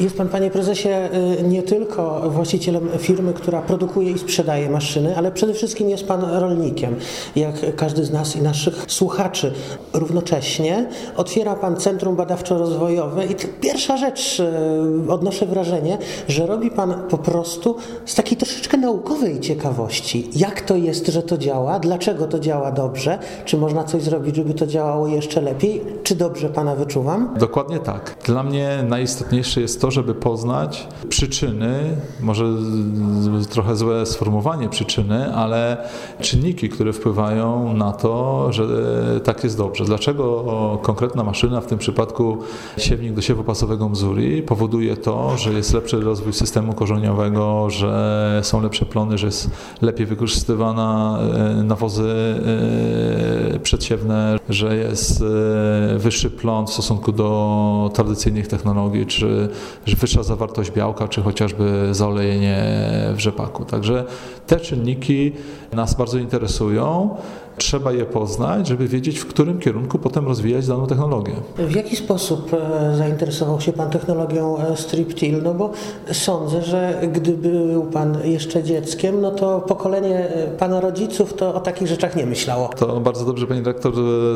Jest pan, panie prezesie, y, nie tylko właścicielem firmy, która produkuje i sprzedaje maszyny, ale przede wszystkim jest pan rolnikiem, jak każdy z nas i naszych słuchaczy. Równocześnie otwiera pan Centrum Badawczo-Rozwojowe i pierwsza rzecz, y, odnoszę wrażenie, że robi pan po prostu z takiej troszeczkę naukowej ciekawości. Jak to jest, że to działa? Dlaczego to działa dobrze? Czy można coś zrobić, żeby to działało jeszcze lepiej? Czy dobrze pana wyczuwam? Dokładnie tak. Dla mnie najistotniejsze jest to, żeby poznać przyczyny, może trochę złe sformułowanie przyczyny, ale czynniki, które wpływają na to, że tak jest dobrze. Dlaczego konkretna maszyna, w tym przypadku siewnik do siewu pasowego Mzuri, powoduje to, że jest lepszy rozwój systemu korzeniowego, że są lepsze plony, że jest lepiej wykorzystywana e, nawozy e, przedsiewne, że jest e, wyższy plon w stosunku do tradycyjnych technologii, czy wyższa zawartość białka, czy chociażby zaolejenie w rzepaku. Także te czynniki nas bardzo interesują. Trzeba je poznać, żeby wiedzieć, w którym kierunku potem rozwijać daną technologię. W jaki sposób e, zainteresował się Pan technologią e, striptil? No bo sądzę, że gdyby był Pan jeszcze dzieckiem, no to pokolenie e, Pana rodziców to o takich rzeczach nie myślało. To bardzo dobrze Pani dyrektor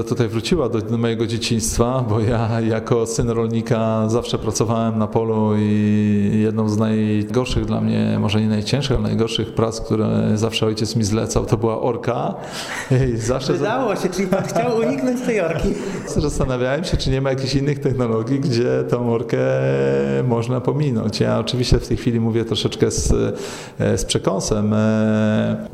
tutaj wróciła do mojego dzieciństwa, bo ja jako syn rolnika zawsze pracowałem na polu i jedną z najgorszych dla mnie, może nie najcięższych, ale najgorszych prac, które zawsze ojciec mi zlecał, to była orka zawsze... Wydało się, czyli pan chciał uniknąć tej orki. Zastanawiałem się, czy nie ma jakichś innych technologii, gdzie tą orkę można pominąć. Ja oczywiście w tej chwili mówię troszeczkę z, z przekąsem.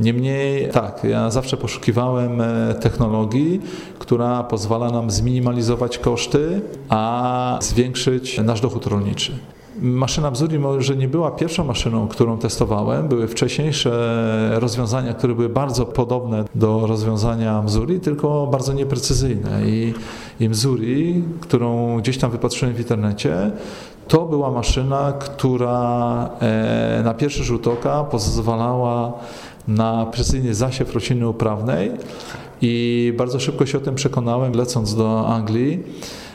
Niemniej tak, ja zawsze poszukiwałem technologii, która pozwala nam zminimalizować koszty, a zwiększyć nasz dochód rolniczy. Maszyna Bzuri może nie była pierwszą maszyną, którą testowałem. Były wcześniejsze rozwiązania, które były bardzo podobne do rozwiązania Mzuri, tylko bardzo nieprecyzyjne. I, i Mzuri, którą gdzieś tam wypatrzyłem w internecie, to była maszyna, która e, na pierwszy rzut oka pozwalała na precyzyjny zasiew rośliny uprawnej i bardzo szybko się o tym przekonałem, lecąc do Anglii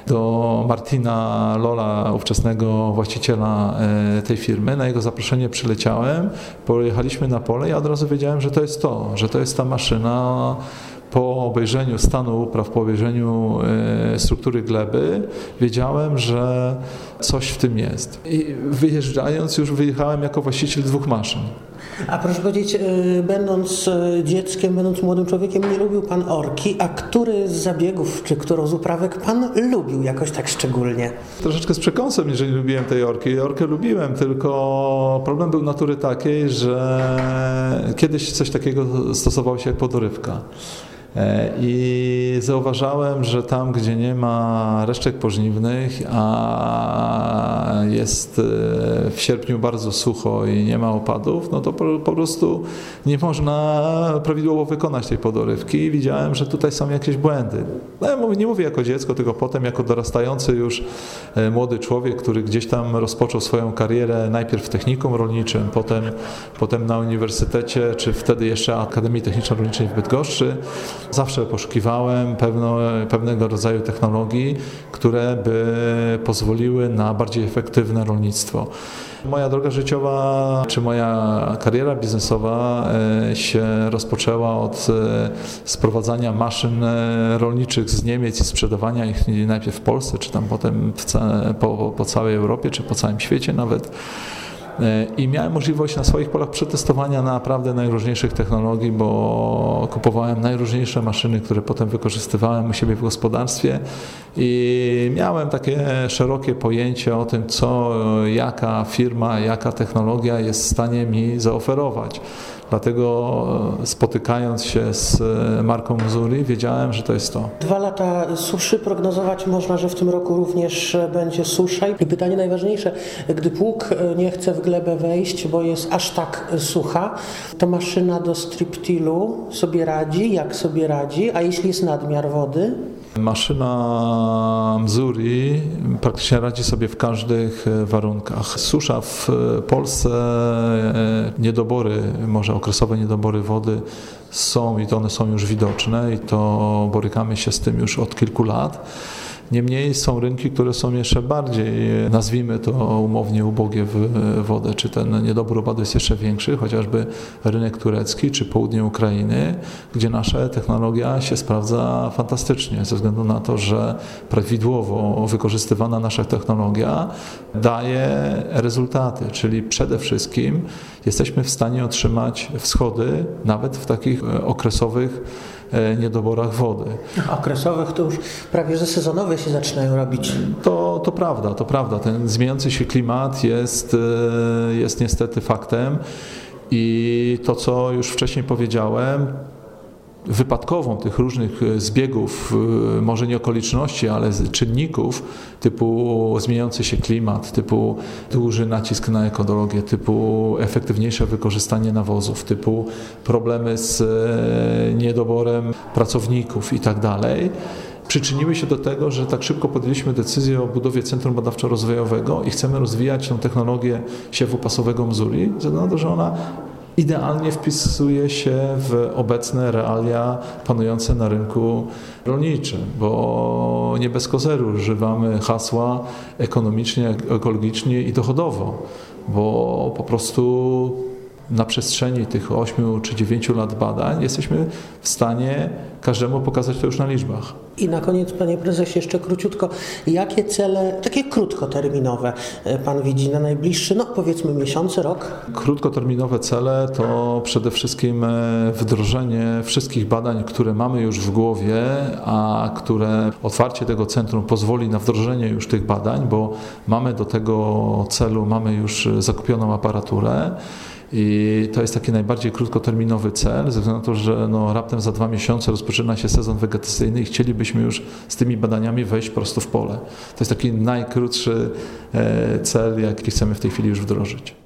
do Martina Lola, ówczesnego właściciela e, tej firmy. Na jego zaproszenie przyleciałem, pojechaliśmy na pole i od razu wiedziałem, że to jest to, że to jest ta maszyna, po obejrzeniu stanu upraw, po obejrzeniu e, struktury gleby, wiedziałem, że coś w tym jest. I wyjeżdżając już wyjechałem jako właściciel dwóch maszyn. A proszę powiedzieć, e, będąc e, dzieckiem, będąc młodym człowiekiem, nie lubił Pan orki, a który z zabiegów, czy którą z uprawek Pan lubił jakoś tak szczególnie? Troszeczkę z przekąsem, jeżeli lubiłem tej orki. Orkę lubiłem, tylko problem był natury takiej, że kiedyś coś takiego stosowało się jak podorywka. E, I zauważałem, że tam, gdzie nie ma resztek pożniwnych, a jest e, w sierpniu bardzo sucho i nie ma opadów, no to po, prostu nie można prawidłowo wykonać tej podorywki. widziałem, że tutaj są jakieś błędy. No, nie mówię jako dziecko, tylko potem jako dorastający już e, młody człowiek, który gdzieś tam rozpoczął swoją karierę najpierw w technikum rolniczym, potem, potem na uniwersytecie, czy wtedy jeszcze Akademii Techniczno-Rolniczej w Bydgoszczy. Zawsze poszukiwałem pewno, pewnego rodzaju technologii, które by pozwoliły na bardziej efektywne rolnictwo. Moja droga życiowa, czy moja kariera biznesowa e, się rozpoczęła od e, sprowadzania maszyn e, rolniczych z Niemiec i sprzedawania ich najpierw w Polsce, czy tam potem po, po całej Europie, czy po całym świecie nawet i miałem możliwość na swoich polach przetestowania naprawdę najróżniejszych technologii, bo kupowałem najróżniejsze maszyny, które potem wykorzystywałem u siebie w gospodarstwie i miałem takie szerokie pojęcie o tym, co, jaka firma, jaka technologia jest w stanie mi zaoferować. Dlatego spotykając się z marką Missouri wiedziałem, że to jest to. Dwa lata suszy, prognozować można, że w tym roku również będzie susza. I pytanie najważniejsze, gdy pług nie chce w glebę wejść, bo jest aż tak sucha, to maszyna do striptilu sobie radzi, jak sobie radzi, a jeśli jest nadmiar wody? Maszyna Mzuri praktycznie radzi sobie w każdych warunkach. Susza w Polsce, e, niedobory, może okresowe niedobory wody są i one są już widoczne i to borykamy się z tym już od kilku lat. Niemniej są rynki, które są jeszcze bardziej, nazwijmy to umownie, ubogie w wodę, czy ten niedobór opadu jest jeszcze większy, chociażby rynek turecki czy południe Ukrainy, gdzie nasza technologia się sprawdza fantastycznie, ze względu na to, że prawidłowo wykorzystywana nasza technologia daje rezultaty, czyli przede wszystkim jesteśmy w stanie otrzymać wschody nawet w takich okresowych E, niedoborach wody. Okresowych to już prawie że sezonowe się zaczynają robić. To, to prawda, to prawda. Ten zmieniający się klimat jest, e, jest niestety faktem i to, co już wcześniej powiedziałem, wypadkową tych różnych e, zbiegów, e, może nie okoliczności, ale czynników typu zmieniający się klimat, typu duży nacisk na ekologię, typu efektywniejsze wykorzystanie nawozów, typu problemy z e, niedoborem pracowników i tak przyczyniły się do tego, że tak szybko podjęliśmy decyzję o budowie Centrum Badawczo-Rozwojowego i chcemy rozwijać tę technologię siewu pasowego Mzuli, ze względu na to, że ona idealnie wpisuje się w obecne realia panujące na rynku rolniczym, bo nie bez kozeru używamy hasła ekonomicznie, ekologicznie i dochodowo, bo po prostu na przestrzeni tych 8 czy 9 lat badań jesteśmy w stanie każdemu pokazać to już na liczbach. I na koniec, panie prezesie, jeszcze króciutko, jakie cele, takie krótkoterminowe, e, pan widzi na najbliższy, no powiedzmy miesiące, rok? Krótkoterminowe cele to przede wszystkim e, wdrożenie wszystkich badań, które mamy już w głowie, a które otwarcie tego centrum pozwoli na wdrożenie już tych badań, bo mamy do tego celu, mamy już zakupioną aparaturę. I to jest taki najbardziej krótkoterminowy cel, ze względu na to, że no, raptem za dwa miesiące rozpoczyna się sezon wegetacyjny i chcielibyśmy już z tymi badaniami wejść prosto w pole. To jest taki najkrótszy e, cel, jaki chcemy w tej chwili już wdrożyć.